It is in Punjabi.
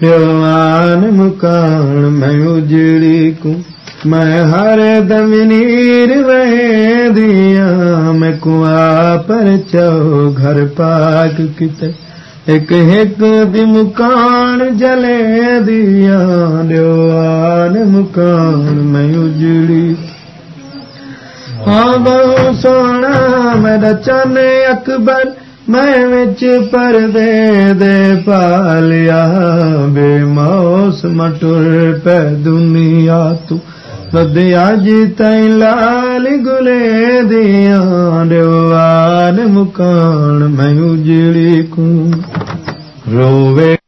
ਪਿਆਨ ਮੁਕਾਣ ਮੈਂ ਉਜੜੀ ਕੋ, ਮੈਂ ਹਰ ਦਮ ਨੀਰ ਵਹਿਦੀਆਂ, ਮੈਂ ਕੁਆ ਪਰ ਚੋ ਘਰ ਪਾਕ ਕਿਤੇ। ਇੱਕ ਇੱਕ ਦੀ ਮੁਕਾਨ ਜਲੇ ਦੀਆਂ ਦਿਵਾਨ ਮੁਕਾਨ ਮੈਂ ਉਜੜੀ। ਹਾਂ ਬਹੁ ਸੋਣਾ ਮੇਰਾ ਚੰਨ ਅਕਬਰ, ਮੈਂ ਵਿੱਚ ਪਰਦੇ ਦੇ ਪਾ मटुर पे दुनिया जी ताईं लाल गुले مکان میں मयूं कूं। रोवे